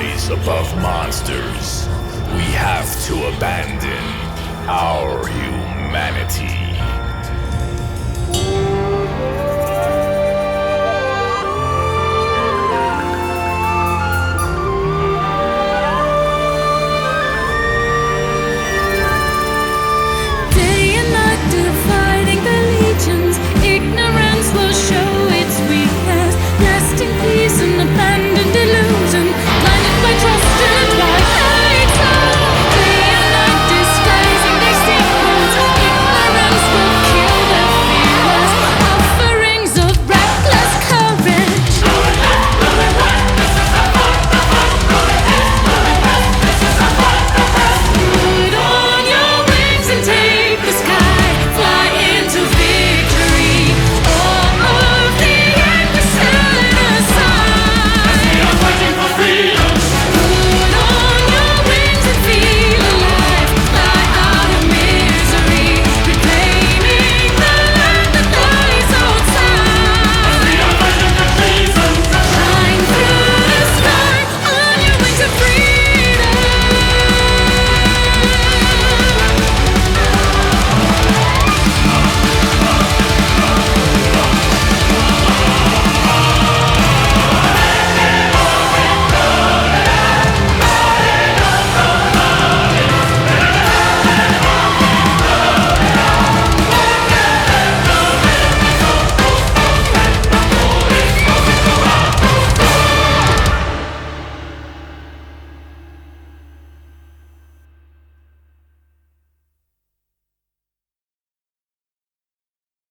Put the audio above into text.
rise above monsters, we have to abandon our humanity.